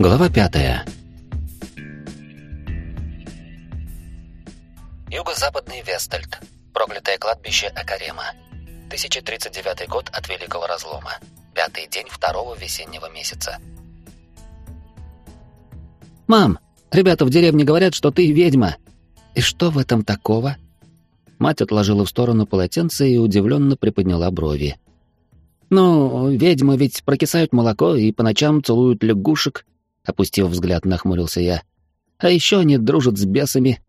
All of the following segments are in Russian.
Глава пятая. Юго-западный Вестальд. Проклятое кладбище Акарема. 1039 год от Великого Разлома. Пятый день второго весеннего месяца. «Мам, ребята в деревне говорят, что ты ведьма. И что в этом такого?» Мать отложила в сторону полотенце и удивленно приподняла брови. «Ну, ведьмы ведь прокисают молоко и по ночам целуют лягушек», — опустив взгляд, нахмурился я. «А еще они дружат с бесами».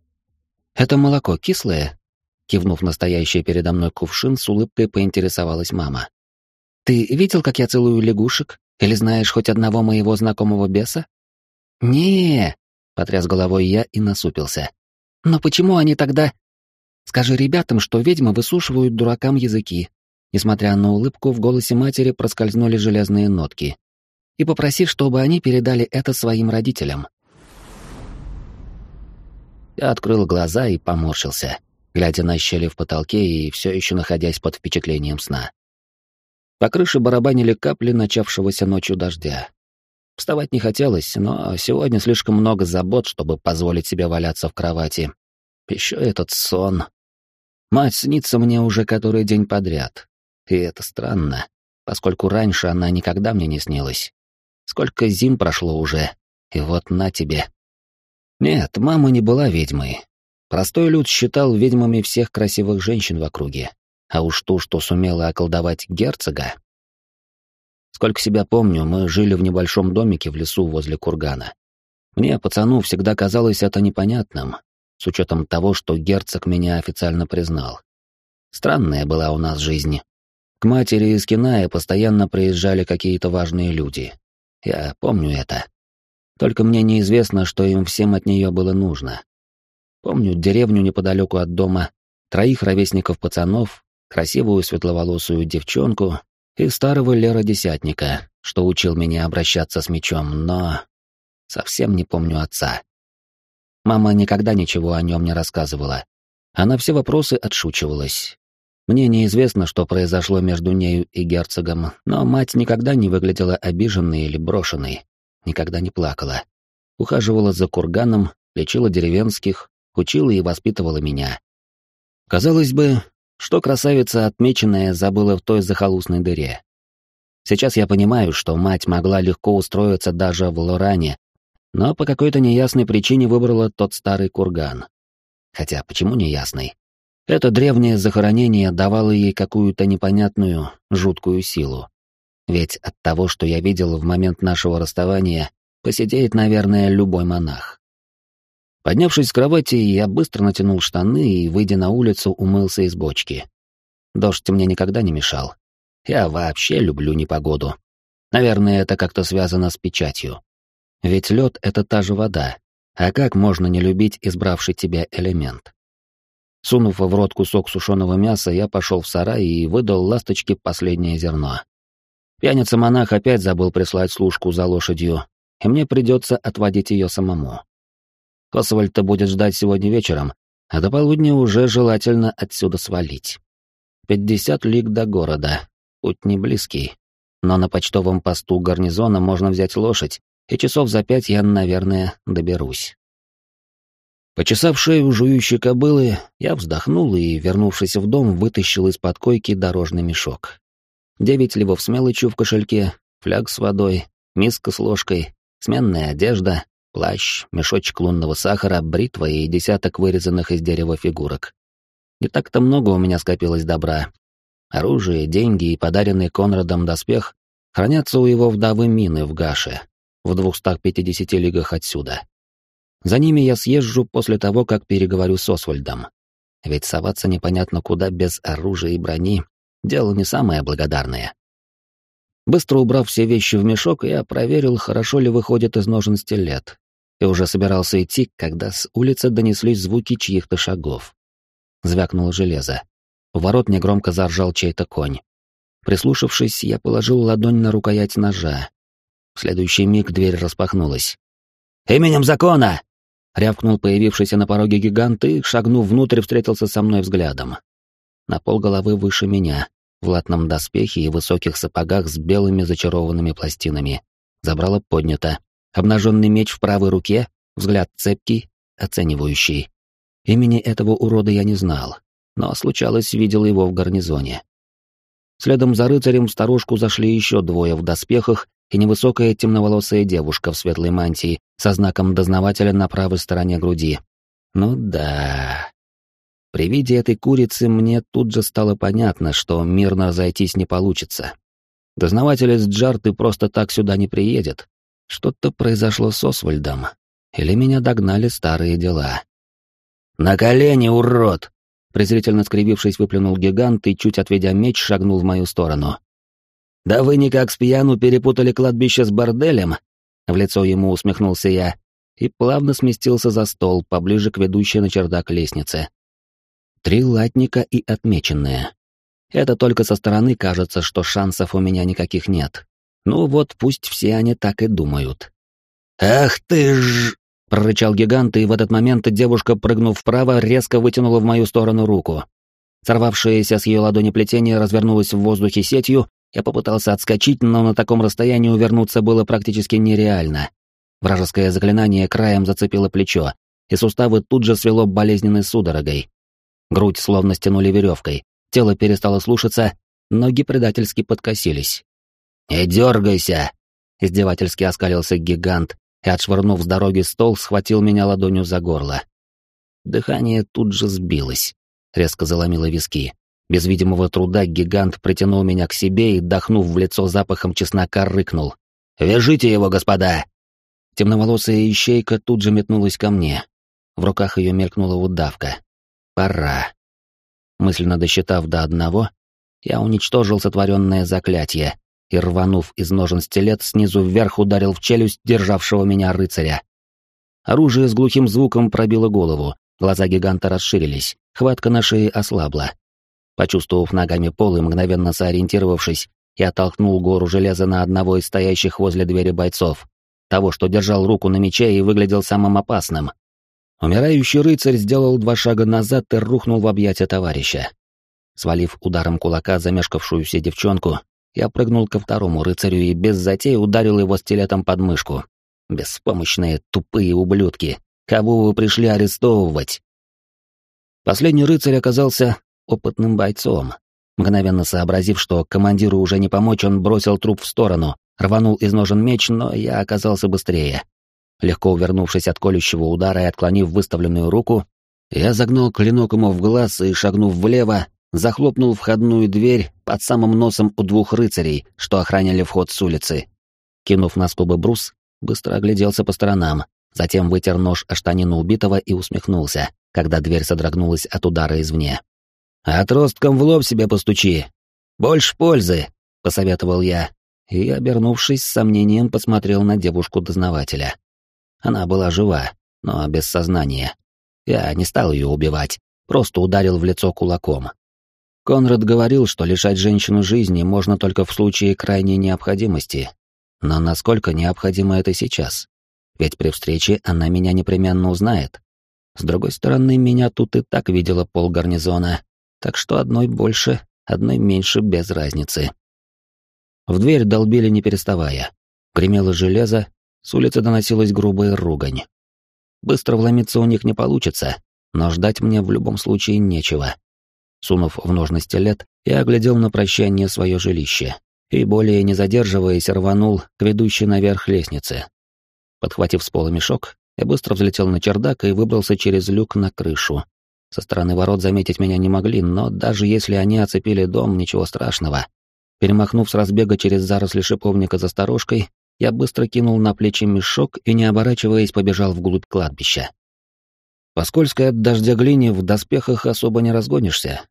«Это молоко кислое?» Кивнув настоящий передо мной кувшин, с улыбкой поинтересовалась мама. «Ты видел, как я целую лягушек? Или знаешь хоть одного моего знакомого беса?» не потряс головой я и насупился. «Но почему они тогда...» «Скажи ребятам, что ведьмы высушивают дуракам языки, Несмотря на улыбку, в голосе матери проскользнули железные нотки. «И попроси, чтобы они передали это своим родителям». Я открыл глаза и поморщился, глядя на щели в потолке и все еще находясь под впечатлением сна. По крыше барабанили капли начавшегося ночью дождя. Вставать не хотелось, но сегодня слишком много забот, чтобы позволить себе валяться в кровати. Еще этот сон. Мать снится мне уже который день подряд, и это странно, поскольку раньше она никогда мне не снилась. Сколько зим прошло уже, и вот на тебе. Нет, мама не была ведьмой. Простой люд считал ведьмами всех красивых женщин в округе, а уж ту, что сумела околдовать герцога. Сколько себя помню, мы жили в небольшом домике в лесу возле кургана. Мне, пацану, всегда казалось это непонятным, с учетом того, что герцог меня официально признал. Странная была у нас жизнь. К матери из Киная постоянно приезжали какие-то важные люди. Я помню это. Только мне неизвестно, что им всем от нее было нужно. Помню деревню неподалеку от дома, троих ровесников пацанов, красивую светловолосую девчонку и старого Лера-десятника, что учил меня обращаться с мечом, но... Совсем не помню отца. Мама никогда ничего о нем не рассказывала. Она все вопросы отшучивалась, мне неизвестно, что произошло между нею и герцогом, но мать никогда не выглядела обиженной или брошенной, никогда не плакала. Ухаживала за курганом, лечила деревенских, учила и воспитывала меня. Казалось бы, что красавица, отмеченная, забыла в той захолустной дыре. Сейчас я понимаю, что мать могла легко устроиться даже в Лоране, но по какой-то неясной причине выбрала тот старый курган. Хотя, почему неясный? Это древнее захоронение давало ей какую-то непонятную, жуткую силу. Ведь от того, что я видел в момент нашего расставания, посидеет, наверное, любой монах. Поднявшись с кровати, я быстро натянул штаны и, выйдя на улицу, умылся из бочки. Дождь мне никогда не мешал. Я вообще люблю непогоду. Наверное, это как-то связано с печатью. Ведь лед — это та же вода. А как можно не любить избравший тебя элемент? Сунув в рот кусок сушеного мяса, я пошел в сарай и выдал ласточке последнее зерно. Пьяница-монах опять забыл прислать служку за лошадью, и мне придется отводить ее самому. Освальд-то будет ждать сегодня вечером, а до полудня уже желательно отсюда свалить. Пятьдесят лиг до города, путь не близкий, но на почтовом посту гарнизона можно взять лошадь, и часов за пять я, наверное, доберусь. Почесав шею жующей кобылы, я вздохнул и, вернувшись в дом, вытащил из-под койки дорожный мешок. Девять львов с мелочью в кошельке, фляг с водой, миска с ложкой, сменная одежда, плащ, мешочек лунного сахара, бритва и десяток вырезанных из дерева фигурок. Не так-то много у меня скопилось добра. Оружие, деньги и подаренный Конрадом доспех хранятся у его вдовы Мины в Гаше, в 250 лигах отсюда. За ними я съезжу после того, как переговорю с Освальдом. Ведь соваться непонятно куда без оружия и брони — дело не самое благодарное. Быстро убрав все вещи в мешок, я проверил, хорошо ли выходит из ножен стилет, и уже собирался идти, когда с улицы донеслись звуки чьих-то шагов. Звякнуло железо. У ворот негромко заржал чей-то конь. Прислушавшись, я положил ладонь на рукоять ножа. В следующий миг дверь распахнулась. «Именем закона!» Рявкнул появившийся на пороге гигант и, шагнув внутрь, встретился со мной взглядом. На пол головы выше меня, в латном доспехе и высоких сапогах с белыми зачарованными пластинами. Забрало поднято. Обнаженный меч в правой руке, взгляд цепкий, оценивающий. Имени этого урода я не знал, но случалось, видел его в гарнизоне. Следом за рыцарем в сторожку зашли еще двое в доспехах и невысокая темноволосая девушка в светлой мантии со знаком дознавателя на правой стороне груди. Ну да. При виде этой курицы мне тут же стало понятно, что мирно разойтись не получится. Дознаватель из Джарты просто так сюда не приедет. Что-то произошло с Освальдом. Или меня догнали старые дела. «На колени, урод!» Презрительно скривившись, выплюнул гигант и, чуть отведя меч, шагнул в мою сторону. «Да вы никак с пьяну перепутали кладбище с борделем?» В лицо ему усмехнулся я и плавно сместился за стол, поближе к ведущей на чердак лестнице. Три латника и отмеченные. Это только со стороны кажется, что шансов у меня никаких нет. Ну вот пусть все они так и думают. «Ах ты ж...» — прорычал гигант, и в этот момент девушка, прыгнув вправо, резко вытянула в мою сторону руку. Сорвавшееся с ее ладони плетение развернулось в воздухе сетью, я попытался отскочить, но на таком расстоянии увернуться было практически нереально. Вражеское заклинание краем зацепило плечо, и суставы тут же свело болезненной судорогой. Грудь словно стянули веревкой, тело перестало слушаться, ноги предательски подкосились. «Не дергайся!» — издевательски оскалился гигант и, отшвырнув с дороги стол, схватил меня ладонью за горло. Дыхание тут же сбилось, резко заломило виски. Без видимого труда гигант притянул меня к себе и, дохнув в лицо запахом чеснока, рыкнул. «Вяжите его, господа!» Темноволосая ищейка тут же метнулась ко мне. В руках ее мелькнула удавка. «Пора». Мысленно досчитав до одного, я уничтожил сотворенное заклятие и, рванув из ножен стилет, снизу вверх ударил в челюсть державшего меня рыцаря. Оружие с глухим звуком пробило голову, глаза гиганта расширились, хватка на шее ослабла. Почувствовав ногами пол и мгновенно сориентировавшись, я толкнул гору железа на одного из стоящих возле двери бойцов, того, что держал руку на мече и выглядел самым опасным. Умирающий рыцарь сделал два шага назад и рухнул в объятия товарища. Свалив ударом кулака замешкавшуюся девчонку, я прыгнул ко второму рыцарю и без затей ударил его стилетом под мышку. Беспомощные, тупые ублюдки. Кого вы пришли арестовывать? Последний рыцарь оказался опытным бойцом. Мгновенно сообразив, что командиру уже не помочь, он бросил труп в сторону, рванул из ножен меч, но я оказался быстрее. Легко увернувшись от колющего удара и отклонив выставленную руку, я загнал клинок ему в глаз и, шагнув влево, захлопнул входную дверь под самым носом у двух рыцарей, что охраняли вход с улицы. Кинув на скобы брус, быстро огляделся по сторонам, затем вытер нож о штанину убитого и усмехнулся, когда дверь содрогнулась от удара извне. «Отростком в лоб себе постучи. Больше пользы», — посоветовал я, и, обернувшись, с сомнением посмотрел на девушку-дознавателя. Она была жива, но без сознания. Я не стал ее убивать, просто ударил в лицо кулаком. Конрад говорил, что лишать женщину жизни можно только в случае крайней необходимости. Но насколько необходимо это сейчас? Ведь при встрече она меня непременно узнает. С другой стороны, меня тут и так видела пол гарнизона, так что одной больше, одной меньше без разницы. В дверь долбили не переставая. Гремело железо, с улицы доносилась грубая ругань. Быстро вломиться у них не получится, но ждать мне в любом случае нечего. Сунув в ножны стилет, я оглядел на прощание свое жилище и, более не задерживаясь, рванул к ведущей наверх лестнице. Подхватив с пола мешок, я быстро взлетел на чердак и выбрался через люк на крышу, со стороны ворот заметить меня не могли, но даже если они оцепили дом, ничего страшного. Перемахнув с разбега через заросли шиповника за сторожкой, я быстро кинул на плечи мешок и, не оборачиваясь, побежал вглубь кладбища. По скользкой от дождя глине в доспехах особо не разгонишься.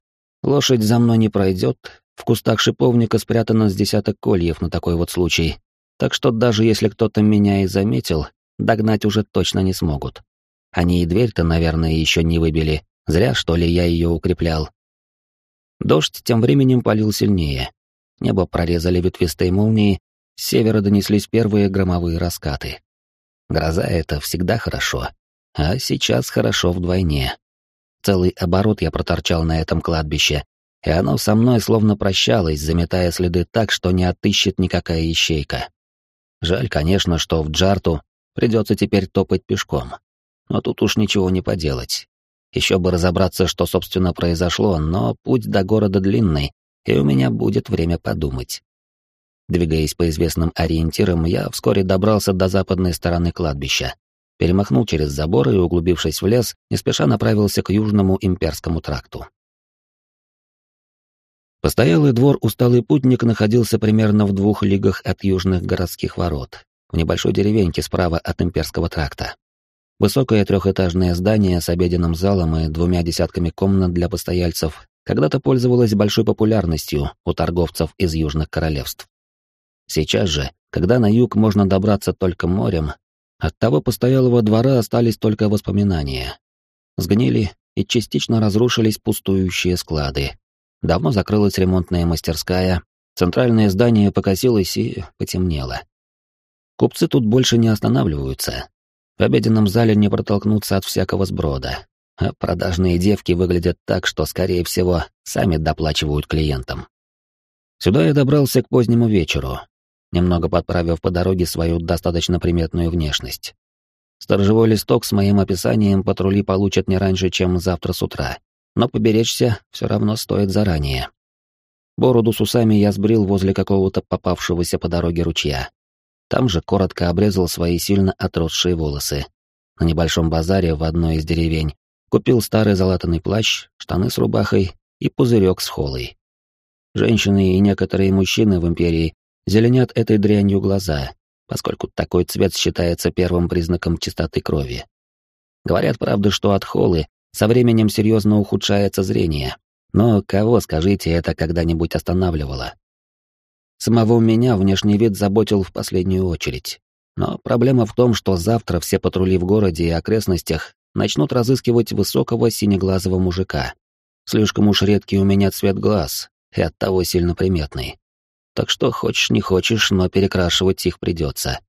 Лошадь за мной не пройдет, в кустах шиповника спрятано с десяток кольев на такой вот случай, так что даже если кто-то меня и заметил, догнать уже точно не смогут. Они и дверь-то, наверное, еще не выбили, Зря, что ли, я ее укреплял. Дождь тем временем полил сильнее. Небо прорезали ветвистые молнии, с севера донеслись первые громовые раскаты. Гроза — это всегда хорошо, а сейчас хорошо вдвойне. Целый оборот я проторчал на этом кладбище, и оно со мной словно прощалось, заметая следы так, что не отыщет никакая ищейка. Жаль, конечно, что в Джарту Придется теперь топать пешком. Но тут уж ничего не поделать. Еще бы разобраться, что, собственно, произошло, но путь до города длинный, и у меня будет время подумать. Двигаясь по известным ориентирам, я вскоре добрался до западной стороны кладбища, перемахнул через забор и, углубившись в лес, не спеша направился к южному имперскому тракту. Постоялый двор «Усталый путник» находился примерно в двух лигах от южных городских ворот, в небольшой деревеньке справа от имперского тракта. Высокое трехэтажное здание с обеденным залом и двумя десятками комнат для постояльцев когда-то пользовалось большой популярностью у торговцев из южных королевств. Сейчас же, когда на юг можно добраться только морем, от того постоялого двора остались только воспоминания. Сгнили и частично разрушились пустующие склады. Давно закрылась ремонтная мастерская, центральное здание покосилось и потемнело. Купцы тут больше не останавливаются, в обеденном зале не протолкнуться от всякого сброда, а продажные девки выглядят так, что, скорее всего, сами доплачивают клиентам. Сюда я добрался к позднему вечеру, немного подправив по дороге свою достаточно приметную внешность. Сторожевой листок с моим описанием патрули получат не раньше, чем завтра с утра, но поберечься все равно стоит заранее. Бороду с усами я сбрил возле какого-то попавшегося по дороге ручья. Там же коротко обрезал свои сильно отросшие волосы. На небольшом базаре в одной из деревень купил старый залатанный плащ, штаны с рубахой и пузырек с холой. Женщины и некоторые мужчины в империи зеленят этой дрянью глаза, поскольку такой цвет считается первым признаком чистоты крови. Говорят, правда, что от холы со временем серьезно ухудшается зрение. Но кого, скажите, это когда-нибудь останавливало? Самого меня внешний вид заботил в последнюю очередь. Но проблема в том, что завтра все патрули в городе и окрестностях начнут разыскивать высокого синеглазого мужика. Слишком уж редкий у меня цвет глаз, и оттого сильно приметный. Так что хочешь не хочешь, но перекрашивать их придется.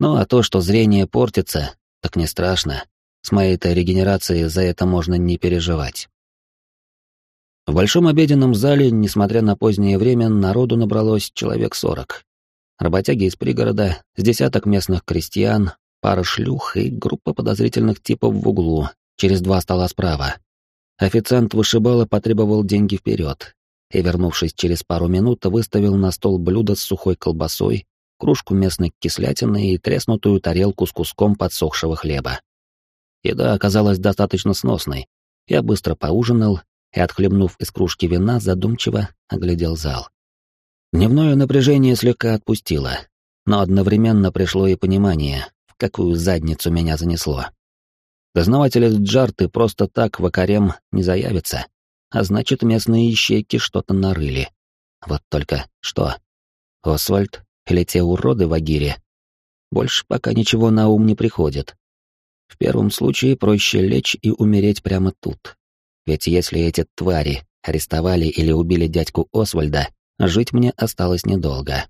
Ну а то, что зрение портится, так не страшно. С моей-то регенерацией за это можно не переживать. В большом обеденном зале, несмотря на позднее время, народу набралось человек сорок. Работяги из пригорода, с десяток местных крестьян, пара шлюх и группа подозрительных типов в углу, через два стола справа. Официант вышибала потребовал деньги вперед и, вернувшись через пару минут, выставил на стол блюдо с сухой колбасой, кружку местной кислятины и треснутую тарелку с куском подсохшего хлеба. Еда оказалась достаточно сносной. Я быстро поужинал и, отхлебнув из кружки вина, задумчиво оглядел зал. Дневное напряжение слегка отпустило, но одновременно пришло и понимание, в какую задницу меня занесло. Дознаватель из Джарты просто так в Акарем не заявится, а значит, местные ищейки что-то нарыли. Вот только что? Освальд или те уроды в Агире? Больше пока ничего на ум не приходит. В первом случае проще лечь и умереть прямо тут, ведь если эти твари арестовали или убили дядьку Освальда, жить мне осталось недолго.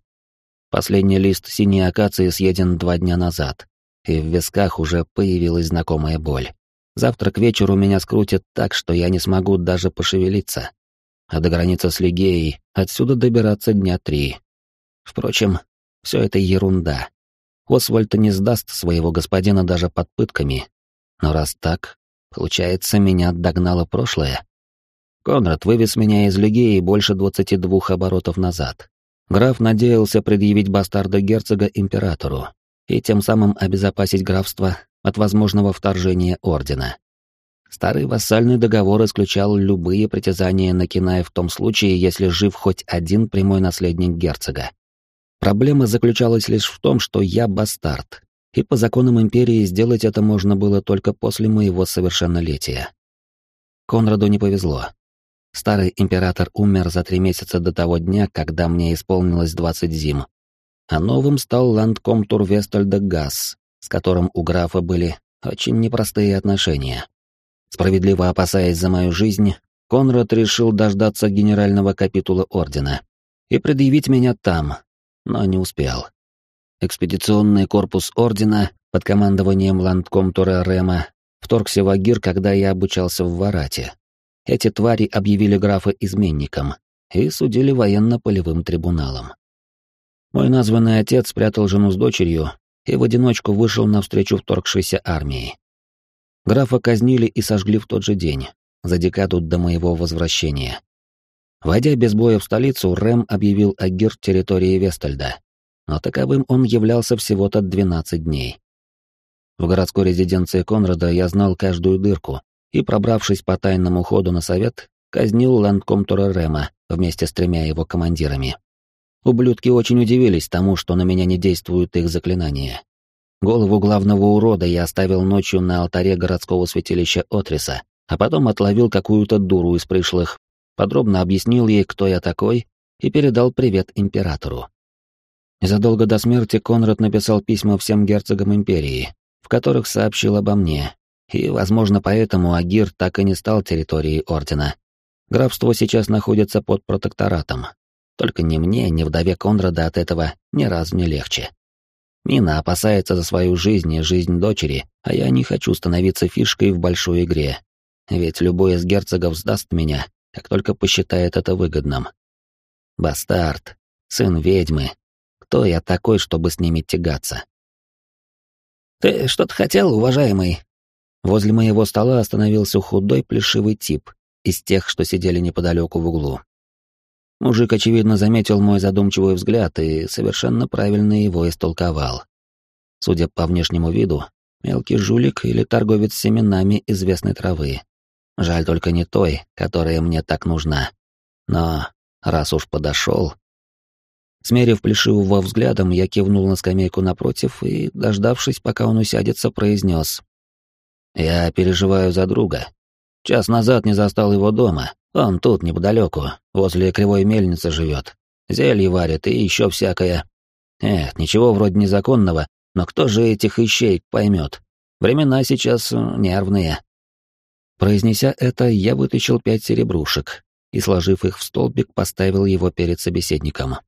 Последний лист синей акации съеден два дня назад, и в висках уже появилась знакомая боль. Завтра к вечеру меня скрутит так, что я не смогу даже пошевелиться. А до границы с Лигеей отсюда добираться дня три. Впрочем, все это ерунда. Освальд не сдаст своего господина даже под пытками. Но раз так, Получается, меня догнало прошлое. Конрад вывез меня из Легеи больше двадцати двух оборотов назад. Граф надеялся предъявить бастарда герцога императору и тем самым обезопасить графство от возможного вторжения ордена. Старый вассальный договор исключал любые притязания на Киная в том случае, если жив хоть один прямой наследник герцога. Проблема заключалась лишь в том, что я бастард, и по законам империи сделать это можно было только после моего совершеннолетия. Конраду не повезло. Старый император умер за три месяца до того дня, когда мне исполнилось двадцать зим. А новым стал ландкомтур Вестальда Гасс, с которым у графа были очень непростые отношения. Справедливо опасаясь за мою жизнь, Конрад решил дождаться генерального капитула ордена и предъявить меня там, но не успел. Экспедиционный корпус Ордена под командованием ландкомтура Рема вторгся в Агир, когда я обучался в Варате. Эти твари объявили графа изменником и судили военно-полевым трибуналом. Мой названный отец спрятал жену с дочерью и в одиночку вышел навстречу вторгшейся армии. Графа казнили и сожгли в тот же день, за декаду до моего возвращения. Войдя без боя в столицу, Рэм объявил о гир территории Вестальда, но таковым он являлся всего-то 12 дней. В городской резиденции Конрада я знал каждую дырку, и, пробравшись по тайному ходу на совет, казнил ландкомтура Рема вместе с тремя его командирами. Ублюдки очень удивились тому, что на меня не действуют их заклинания. Голову главного урода я оставил ночью на алтаре городского святилища Отриса, а потом отловил какую-то дуру из пришлых, подробно объяснил ей, кто я такой, и передал привет императору. Незадолго до смерти Конрад написал письма всем герцогам империи, в которых сообщил обо мне, и, возможно, поэтому Агир так и не стал территорией Ордена. Графство сейчас находится под протекторатом. Только ни мне, ни вдове Конрада от этого ни разу не легче. Мина опасается за свою жизнь и жизнь дочери, а я не хочу становиться фишкой в большой игре. Ведь любой из герцогов сдаст меня, как только посчитает это выгодным. Бастард, сын ведьмы. Кто я такой, чтобы с ними тягаться? «Ты что-то хотел, уважаемый?» Возле моего стола остановился худой плешивый тип из тех, что сидели неподалеку в углу. Мужик, очевидно, заметил мой задумчивый взгляд и совершенно правильно его истолковал. Судя по внешнему виду, мелкий жулик или торговец семенами известной травы. Жаль только не той, которая мне так нужна. Но раз уж подошел... Смерив плешивого взглядом, я кивнул на скамейку напротив и, дождавшись, пока он усядется, произнес. «Я переживаю за друга. Час назад не застал его дома. Он тут, неподалеку, возле кривой мельницы живет. Зелье варит и еще всякое. Нет, ничего вроде незаконного, но кто же этих ищей поймет? Времена сейчас нервные». Произнеся это, я вытащил пять серебрушек и, сложив их в столбик, поставил его перед собеседником.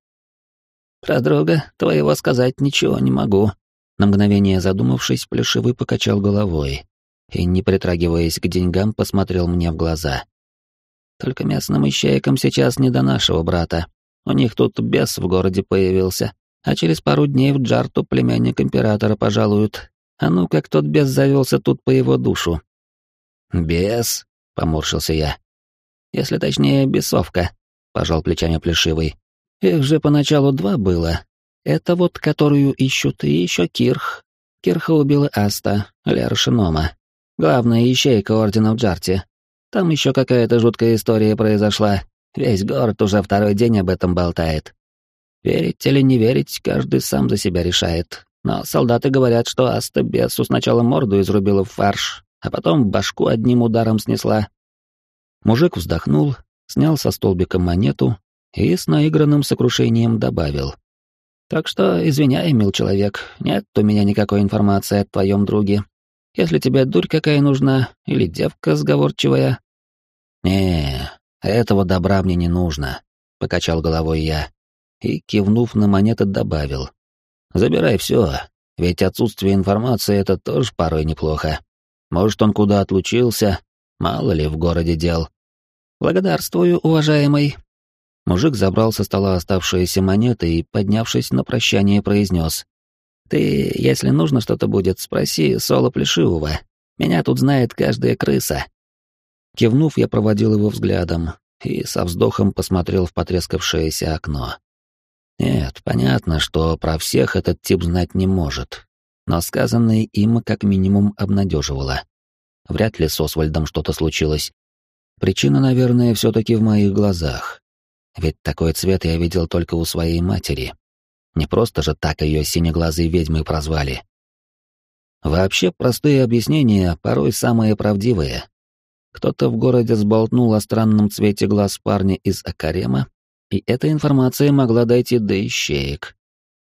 «Про друга твоего сказать ничего не могу». На мгновение задумавшись, Плешивый покачал головой и, не притрагиваясь к деньгам, посмотрел мне в глаза. «Только местным ищейкам сейчас не до нашего брата. У них тут бес в городе появился, а через пару дней в Джарту племянник императора пожалуют. А ну, как тот бес завелся тут по его душу». «Бес?» — поморщился я. «Если точнее, бесовка», — пожал плечами Плешивый. Их же поначалу два было. Это вот, которую ищут, и еще Кирх. Кирха убила Аста, Лера Шинома. Главная ищейка Ордена в Джарте. Там еще какая-то жуткая история произошла. Весь город уже второй день об этом болтает. Верить или не верить, каждый сам за себя решает. Но солдаты говорят, что Аста бесу сначала морду изрубила в фарш, а потом башку одним ударом снесла. Мужик вздохнул, снял со столбика монету и с наигранным сокрушением добавил. «Так что извиняй, мил человек, нет у меня никакой информации о твоем друге. Если тебе дурь какая нужна, или девка сговорчивая...» «Не, этого добра мне не нужно», — покачал головой я и, кивнув на монеты, добавил. «Забирай все, ведь отсутствие информации — это тоже порой неплохо. Может, он куда отлучился, мало ли в городе дел». «Благодарствую, уважаемый», Мужик забрал со стола оставшиеся монеты и, поднявшись на прощание, произнес. «Ты, если нужно что-то будет, спроси Соло Плешивого. Меня тут знает каждая крыса». Кивнув, я проводил его взглядом и со вздохом посмотрел в потрескавшееся окно. Нет, понятно, что про всех этот тип знать не может, но сказанное им как минимум обнадеживало. Вряд ли с Освальдом что-то случилось. Причина, наверное, все-таки в моих глазах. Ведь такой цвет я видел только у своей матери. Не просто же так ее синеглазой ведьмой прозвали. Вообще, простые объяснения порой самые правдивые. Кто-то в городе сболтнул о странном цвете глаз парня из Акарема, и эта информация могла дойти до ищеек.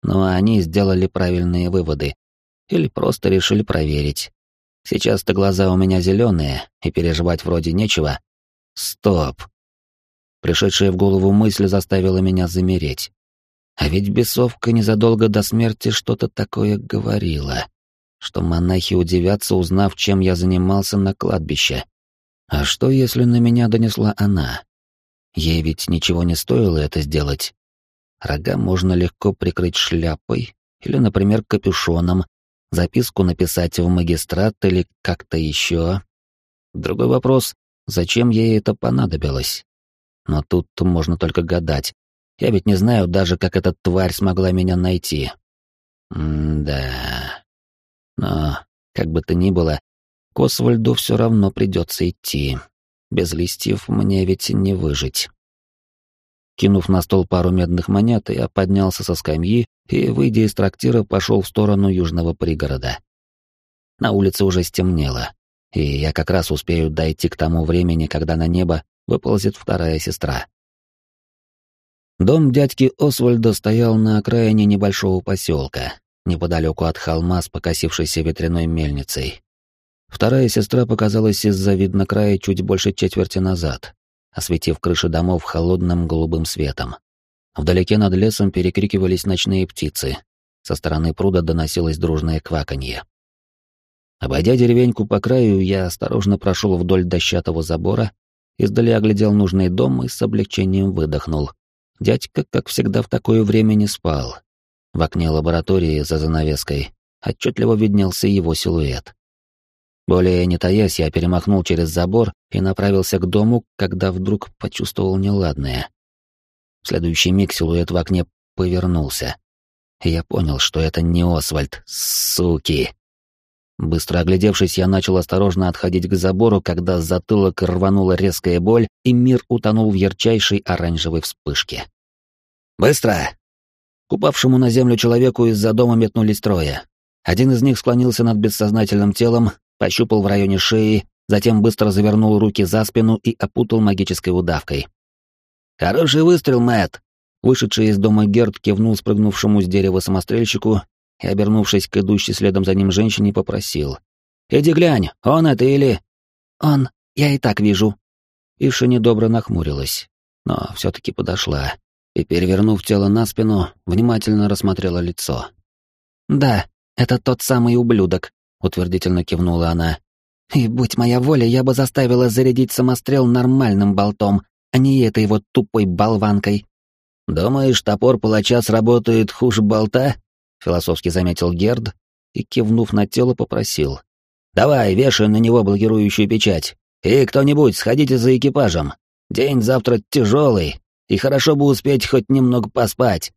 Но они сделали правильные выводы. Или просто решили проверить. Сейчас-то глаза у меня зеленые, и переживать вроде нечего. Стоп. Пришедшая в голову мысль заставила меня замереть. А ведь бесовка незадолго до смерти что-то такое говорила, что монахи удивятся, узнав, чем я занимался на кладбище. А что, если на меня донесла она? Ей ведь ничего не стоило это сделать. Рога можно легко прикрыть шляпой Или, например, капюшоном, записку написать в магистрат или как-то еще. Другой вопрос, зачем ей это понадобилось? Но тут можно только гадать. Я ведь не знаю даже, как эта тварь смогла меня найти. М-да. Но, как бы то ни было, к Освальду все равно придется идти. Без листьев мне ведь не выжить. Кинув на стол пару медных монет, я поднялся со скамьи и, выйдя из трактира, пошел в сторону южного пригорода. На улице уже стемнело, и я как раз успею дойти к тому времени, когда на небо выползет вторая сестра. Дом дядьки Освальда стоял на окраине небольшого поселка, неподалеку от холма с покосившейся ветряной мельницей. Вторая сестра показалась из-за видно края чуть больше четверти назад, осветив крыши домов холодным голубым светом. Вдалеке над лесом перекрикивались ночные птицы. Со стороны пруда доносилось дружное кваканье. Обойдя деревеньку по краю, я осторожно прошел вдоль дощатого забора, издали оглядел нужный дом и с облегчением выдохнул. Дядька, как всегда, в такое время не спал. В окне лаборатории за занавеской отчетливо виднелся его силуэт. Более не таясь, я перемахнул через забор и направился к дому, когда вдруг почувствовал неладное. В следующий миг силуэт в окне повернулся. Я понял, что это не Освальд, суки. Быстро оглядевшись, я начал осторожно отходить к забору, когда с затылок рванула резкая боль, и мир утонул в ярчайшей оранжевой вспышке. «Быстро!» К упавшему на землю человеку из-за дома метнулись трое. Один из них склонился над бессознательным телом, пощупал в районе шеи, затем быстро завернул руки за спину и опутал магической удавкой. «Хороший выстрел, Мэтт!» Вышедший из дома Герд кивнул спрыгнувшему с дерева самострельщику и, обернувшись к идущей следом за ним женщине, попросил. «Иди глянь, он это или...» «Он, я и так вижу». Иша недобро нахмурилась, но все-таки подошла и, перевернув тело на спину, внимательно рассмотрела лицо. «Да, это тот самый ублюдок», — утвердительно кивнула она. «И будь моя воля, я бы заставила зарядить самострел нормальным болтом, а не этой вот тупой болванкой». «Думаешь, топор палача сработает хуже болта?» — философски заметил Герд и, кивнув на тело, попросил. «Давай, вешай на него блокирующую печать. И кто-нибудь, сходите за экипажем. День завтра тяжелый, и хорошо бы успеть хоть немного поспать.